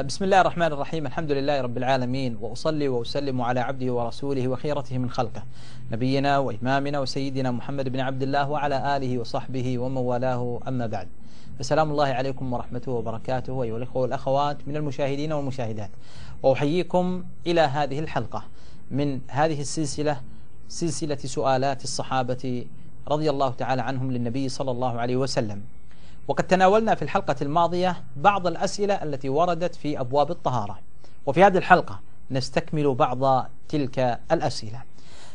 بسم الله الرحمن الرحيم. الحمد لله رب العالمين وأصلي وأسلم على عبده ورسوله وخيرته من خلقه نبينا وإمامنا وسيدنا محمد بن عبد الله وعلى آله وصحبه ومن والاه أما بعد فسلام الله عليكم ورحمته وبركاته. أيها الأخوة والأخوات من المشاهدين والمشاهدات وأحييكم إلى هذه الحلقة من هذه السلسلة سلسلة سؤالات الصحابة رضي الله تعالى عنهم للنبي صلى الله عليه وسلم. وقد تناولنا في الحلقة الماضية بعض الأسئلة التي وردت في أبواب الطهارة. وفي هذه الحلقة نستكمل بعض تلك الأسئلة.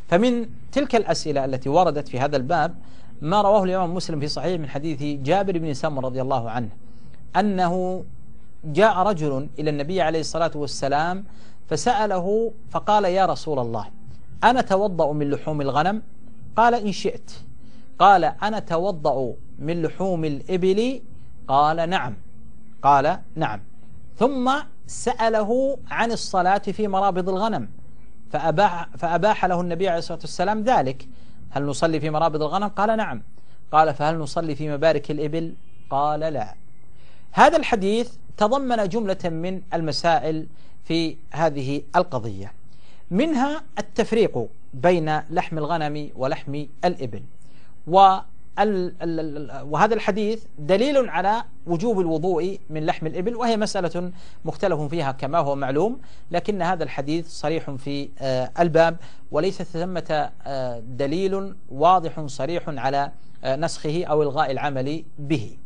فمن تلك الأسئلة التي وردت في هذا الباب ما رواه الإمام مسلم في صحيح من حديث جابر بن سمر رضي الله عنه أنه جاء رجل إلى النبي عليه الصلاة والسلام فسأله فقال يا رسول الله أنا توضأ من لحوم الغنم؟ قال إن شئت. قال أنا توضأ من لحوم الإبل؟ قال نعم. قال نعم. ثم سأله عن الصلاة في مرابض الغنم فأباح, فأباح له النبي عليه الصلاة والسلام ذلك. هل نصلي في مرابض الغنم؟ قال نعم. قال فهل نصلي في مبارك الإبل؟ قال لا. هذا الحديث تضمن جملة من المسائل في هذه القضية منها التفريق بين لحم الغنم ولحم الإبل. وهذا الحديث دليل على وجوب الوضوء من لحم الإبل وهي مسألة مختلف فيها كما هو معلوم لكن هذا الحديث صريح في الباب وليس ثمة دليل واضح صريح على نسخه أو إلغاء العمل به.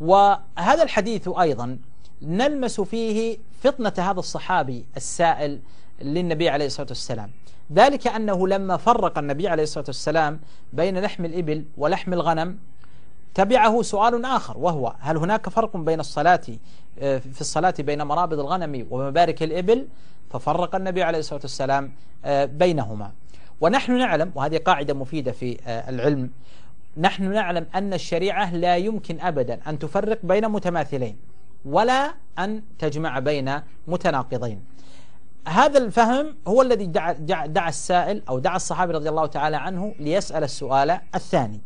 وهذا الحديث أيضا نلمس فيه فطنة هذا الصحابي السائل للنبي عليه الصلاة والسلام. ذلك أنه لما فرق النبي عليه الصلاة والسلام بين لحم الإبل ولحم الغنم تبعه سؤال آخر وهو هل هناك فرق بين الصلاة في الصلاة بين مرابض الغنم ومبارك الإبل؟ ففرق النبي عليه الصلاة والسلام بينهما. ونحن نعلم وهذه قاعدة مفيدة في العلم نحن نعلم أن الشريعة لا يمكن أبدا أن تفرق بين متماثلين ولا أن تجمع بين متناقضين. هذا الفهم هو الذي دعا, دعا السائل أو دعا الصحابي رضي الله تعالى عنه ليسأل السؤال الثاني.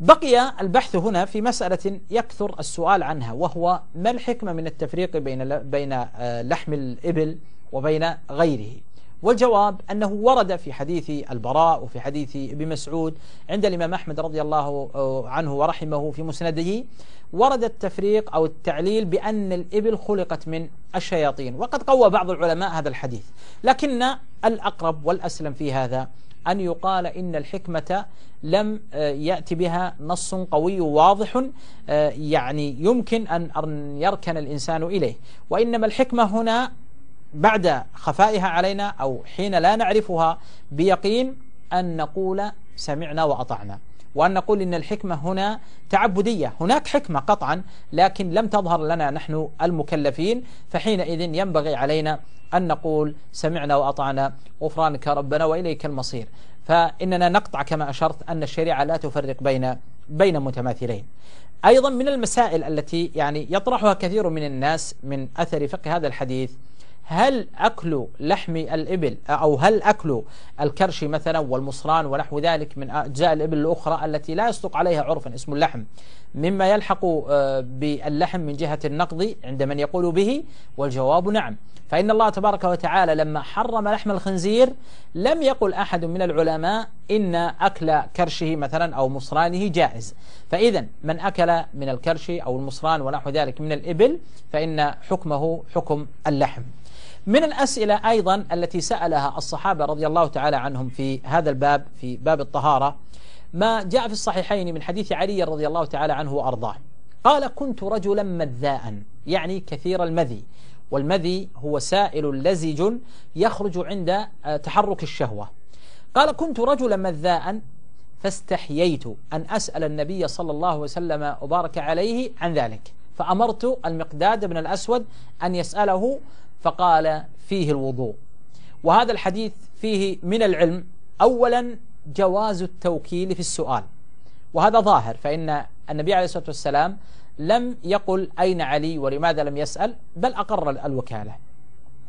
بقي البحث هنا في مسألة يكثر السؤال عنها وهو ما الحكمة من التفريق بين بين لحم الإبل وبين غيره؟ والجواب أنه ورد في حديث البراء وفي حديث ابن مسعود عند الإمام أحمد رضي الله عنه ورحمه في مسنده ورد التفريق أو التعليل بأن الإبل خلقت من الشياطين. وقد قوى بعض العلماء هذا الحديث. لكن الأقرب والأسلم في هذا أن يقال إن الحكمة لم يأتي بها نص قوي واضح يعني يمكن أن يركن الإنسان إليه. وإنما الحكمة هنا بعد خفائها علينا أو حين لا نعرفها بيقين أن نقول سمعنا وأطعنا. وأن نقول إن الحكمة هنا تعبدية. هناك حكمة قطعا لكن لم تظهر لنا نحن المكلفين فحينئذ ينبغي علينا أن نقول سمعنا وأطعنا. غفرانك ربنا وإليك المصير. فإننا نقطع كما أشرت أن الشريعة لا تفرق بين بين متماثلين. أيضا من المسائل التي يعني يطرحها كثير من الناس من أثر فقه هذا الحديث هل أكل لحم الإبل أو هل أكل الكرش مثلا والمصران ونحو ذلك من أجزاء الإبل الأخرى التي لا يصدق عليها عرفا اسم اللحم؟ مما يلحق باللحم من جهة النقض عند من يقول به والجواب نعم. فإن الله تبارك وتعالى لما حرم لحم الخنزير لم يقل أحد من العلماء إن أكل كرشه مثلا أو مصرانه جائز. فإذا من أكل من الكرش أو المصران ونحو ذلك من الإبل فإن حكمه حكم اللحم. من الأسئلة أيضا التي سألها الصحابة رضي الله تعالى عنهم في هذا الباب في باب الطهارة ما جاء في الصحيحين من حديث علي رضي الله تعالى عنه وأرضاه. قال كنت رجلا مذاء يعني كثير المذي والمذي هو سائل لزج يخرج عند تحرك الشهوة. قال كنت رجلا مذاء فاستحييت أن أسأل النبي صلى الله وسلم وبارك عليه عن ذلك فأمرت المقداد بن الأسود أن يسأله فقال فيه الوضوء. وهذا الحديث فيه من العلم أولا جواز التوكيل في السؤال. وهذا ظاهر فإن النبي عليه الصلاة والسلام لم يقل أين علي ولماذا لم يسأل بل أقر الوكالة.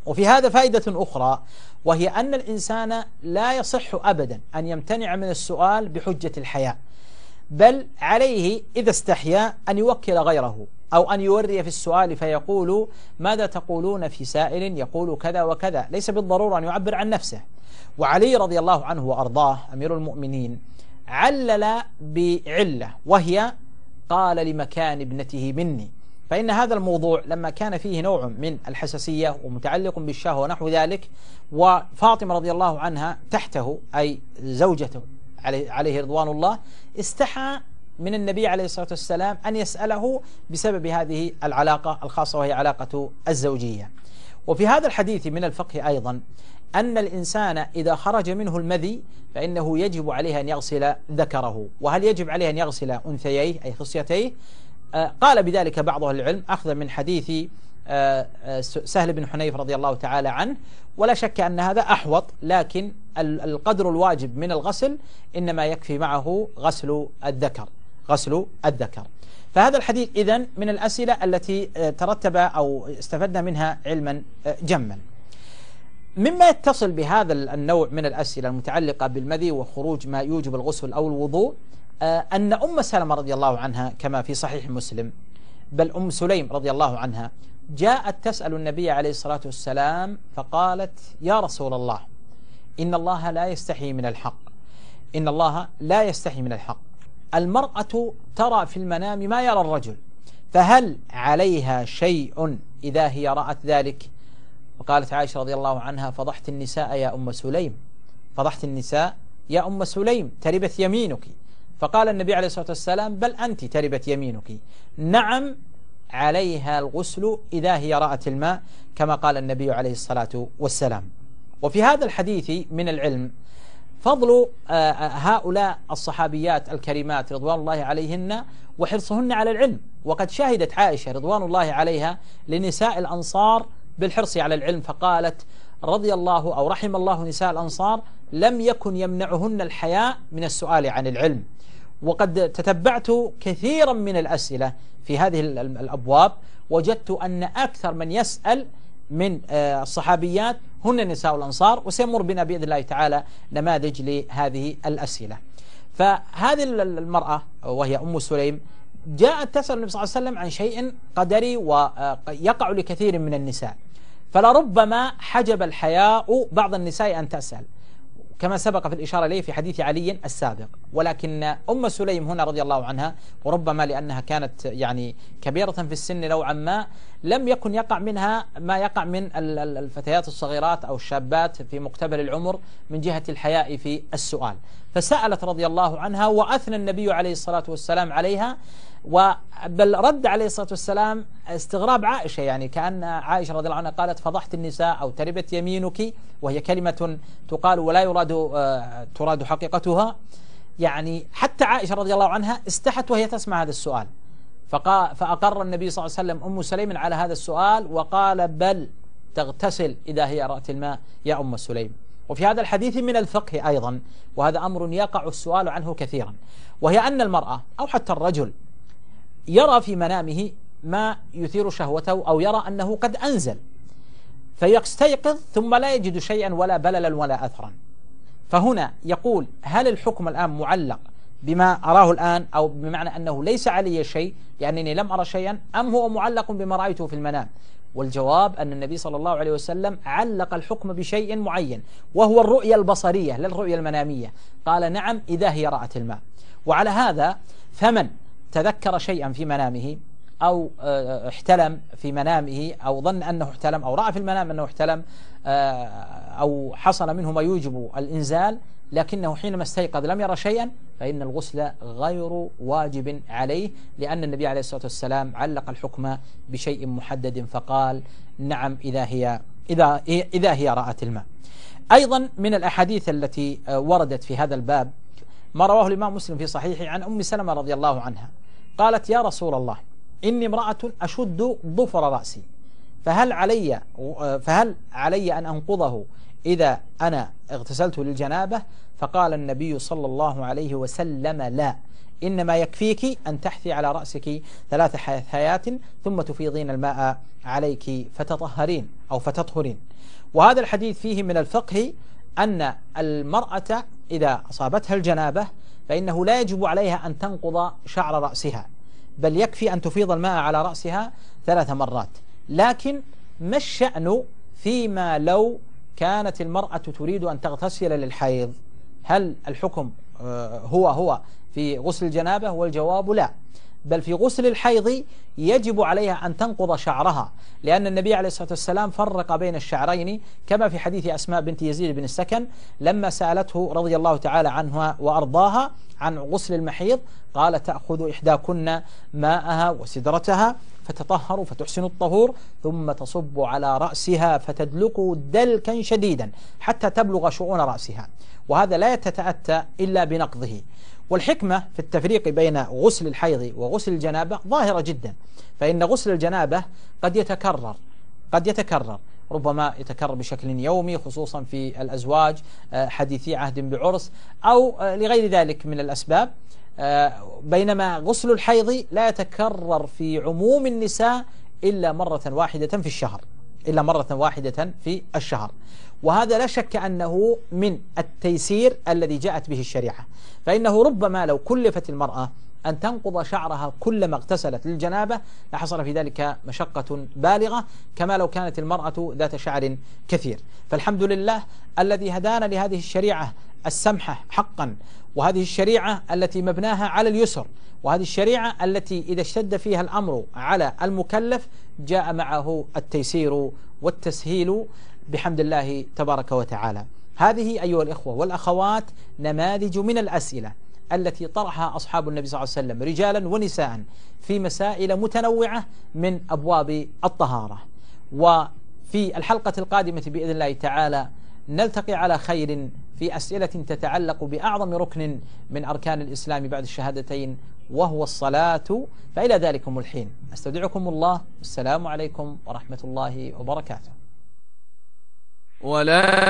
وفي هذا فائدة أخرى وهي أن الإنسان لا يصح أبدا أن يمتنع من السؤال بحجة الحياء بل عليه إذا استحيا أن يوكل غيره. أو أن يوري في السؤال فيقول ماذا تقولون في سائل يقول كذا وكذا؟ ليس بالضرورة أن يعبر عن نفسه. وعلي رضي الله عنه وأرضاه أمير المؤمنين علل بعلة وهي قال لمكان ابنته مني. فإن هذا الموضوع لما كان فيه نوع من الحساسية ومتعلق بالشهوة ونحو ذلك وفاطمة رضي الله عنها تحته أي زوجته عليه رضوان الله استحى من النبي عليه الصلاة والسلام أن يسأله بسبب هذه العلاقة الخاصة وهي علاقة الزوجية. وفي هذا الحديث من الفقه أيضا أن الإنسان إذا خرج منه المذي فإنه يجب عليه أن يغسل ذكره. وهل يجب عليه أن يغسل أنثييه أي خصيتيه؟ آه، قال بذلك بعض أهل العلم أخذا من حديث آه، آه، سهل بن حنيف رضي الله تعالى عنه. ولا شك أن هذا أحوط لكن القدر الواجب من الغسل إنما يكفي معه غسل الذكر. غسل الذكر. فهذا الحديث إذن من الأسئلة التي ترتب أو استفدنا منها علما جما. مما يتصل بهذا النوع من الأسئلة المتعلقة بالمذي وخروج ما يوجب الغسل أو الوضوء آه، أن أم سلمة رضي الله عنها كما في صحيح مسلم بل أم سليم رضي الله عنها جاءت تسأل النبي عليه الصلاة والسلام فقالت يا رسول الله إن الله لا يستحي من الحق إن الله لا يستحي من الحق. المرأة ترى في المنام ما يرى الرجل فهل عليها شيء إذا هي رأت ذلك؟ وقالت عائشة رضي الله عنها فضحت النساء يا أم سليم فضحت النساء يا أم سليم تربت يمينك. فقال النبي عليه الصلاة والسلام بل أنت تربت يمينك. نعم عليها الغسل إذا هي رأت الماء كما قال النبي عليه الصلاة والسلام. وفي هذا الحديث من العلم فضل آه، آه، هؤلاء الصحابيات الكريمات رضوان الله عليهن وحرصهن على العلم. وقد شهدت عائشة رضوان الله عليها لنساء الأنصار بالحرص على العلم فقالت رضي الله أو رحم الله نساء الأنصار لم يكن يمنعهن الحياء من السؤال عن العلم. وقد تتبعت كثيرا من الأسئلة في هذه الأبواب وجدت أن أكثر من يسأل من آه، الصحابيات هن نساء الأنصار وسيمر بنا بإذن الله تعالى نماذج لهذه الأسئلة. فهذه المرأة وهي أم سليم جاءت تسأل النبي صلى الله عليه وسلم عن شيء قدري ويقع لكثير من النساء. فلربما حجب الحياء بعض النساء أن تسأل. كما سبق في الإشارة إليه في حديث علي السابق. ولكن أم سليم هنا رضي الله عنها وربما لأنها كانت يعني كبيرة في السن نوعا ما لم يكن يقع منها ما يقع من الفتيات الصغيرات أو الشابات في مقتبل العمر من جهة الحياء في السؤال. فسألت رضي الله عنها وأثنى النبي عليه الصلاة والسلام عليها بل رد عليه الصلاة والسلام استغراب عائشة يعني كأن عائشة رضي الله عنها قالت فضحت النساء أو تربت يمينك وهي كلمة تقال ولا يراد آه، تراد حقيقتها. يعني حتى عائشة رضي الله عنها استحت وهي تسمع هذا السؤال. فأقر النبي صلى الله عليه وسلم أم سليم على هذا السؤال وقال بل تغتسل إذا هي رأت الماء يا أم سليم. وفي هذا الحديث من الفقه أيضا وهذا أمر يقع السؤال عنه كثيرا. وهي أن المرأة أو حتى الرجل يرى في منامه ما يثير شهوته أو يرى أنه قد أنزل فيستيقظ ثم لا يجد شيئا ولا بللا ولا أثرا. فهنا يقول هل الحكم الآن معلق بما أراه الآن أو بمعنى أنه ليس علي شيء لأنني لم أرى شيئا أم هو معلق بما رأيته في المنام؟ والجواب أن النبي صلى الله عليه وسلم علق الحكم بشيء معين وهو الرؤية البصرية لا المنامية. قال نعم إذا هي رأت الماء. وعلى هذا فمن تذكر شيئا في منامه أو آه، احتلم في منامه أو ظن أنه احتلم أو رأى في المنام أنه احتلم آه، أو حصل منه ما يوجب الإنزال لكنه حينما استيقظ لم يرى شيئا فإن الغسل غير واجب عليه لأن النبي عليه الصلاة والسلام علق الحكم بشيء محدد فقال نعم إذا هي إذا إذا هي رأت الماء. أيضا من الأحاديث التي وردت في هذا الباب ما رواه الإمام مسلم في صحيحه عن أم سلمة رضي الله عنها. قالت يا رسول الله إني امرأة أشد ظفر رأسي فهل علي فهل علي أن أنقضه؟ إذا أنا اغتسلت للجنابة فقال النبي صلى الله عليه وسلم لا. إنما يكفيك أن تحثي على رأسك ثلاث حثيات ثم تفيضين الماء عليك فتطهرين أو فتطهرين. وهذا الحديث فيه من الفقه أن المرأة إذا أصابتها الجنابة فإنه لا يجب عليها أن تنقض شعر رأسها بل يكفي أن تفيض الماء على رأسها ثلاث مرات. لكن ما الشأن فيما لو كانت المرأة تريد أن تغتسل للحيض. هل الحكم آه، هو هو في غسل الجنابة؟ والجواب لا. بل في غسل الحيض يجب عليها أن تنقض شعرها لأن النبي عليه الصلاة والسلام فرق بين الشعرين كما في حديث أسماء بنت يزيد بن السكن لما سألته رضي الله تعالى عنها وأرضاها عن غسل المحيض قال تأخذ إحداكن ماءها وسدرتها فتطهر فتحسن الطهور ثم تصب على رأسها فتدلكه دلكا شديدا حتى تبلغ شؤون رأسها. وهذا لا يتتأتى إلا بنقضه. والحكمة في التفريق بين غسل الحيض وغسل الجنابة ظاهرة جدا فإن غسل الجنابة قد يتكرر قد يتكرر. ربما يتكرر بشكل يومي خصوصا في الأزواج آه، حديثي عهد بعرس أو آه، لغير ذلك من الأسباب. آه، بينما غسل الحيض لا يتكرر في عموم النساء إلا مرة واحدة في الشهر إلا مرة واحدة في الشهر. وهذا لا شك أنه من التيسير الذي جاءت به الشريعة. فإنه ربما لو كلفت المرأة أن تنقض شعرها كلما اغتسلت للجنابة لحصل في ذلك مشقة بالغة كما لو كانت المرأة ذات شعر كثير. فالحمد لله الذي هدانا لهذه الشريعة السمحة حقا وهذه الشريعة التي مبناها على اليسر وهذه الشريعة التي إذا اشتد فيها الأمر على المكلف جاء معه التيسير والتسهيل بحمد الله تبارك وتعالى. هذه أيها الإخوة والأخوات نماذج من الأسئلة. التي طرحها أصحاب النبي صلى الله عليه وسلم رجالا ونساء في مسائل متنوعة من أبواب الطهارة. وفي الحلقة القادمة بإذن الله تعالى نلتقي على خير في أسئلة تتعلق بأعظم ركن من أركان الإسلام بعد الشهادتين وهو الصلاة. فإلى ذلكم الحين. أستودعكم الله. السلام عليكم ورحمة الله وبركاته. ولا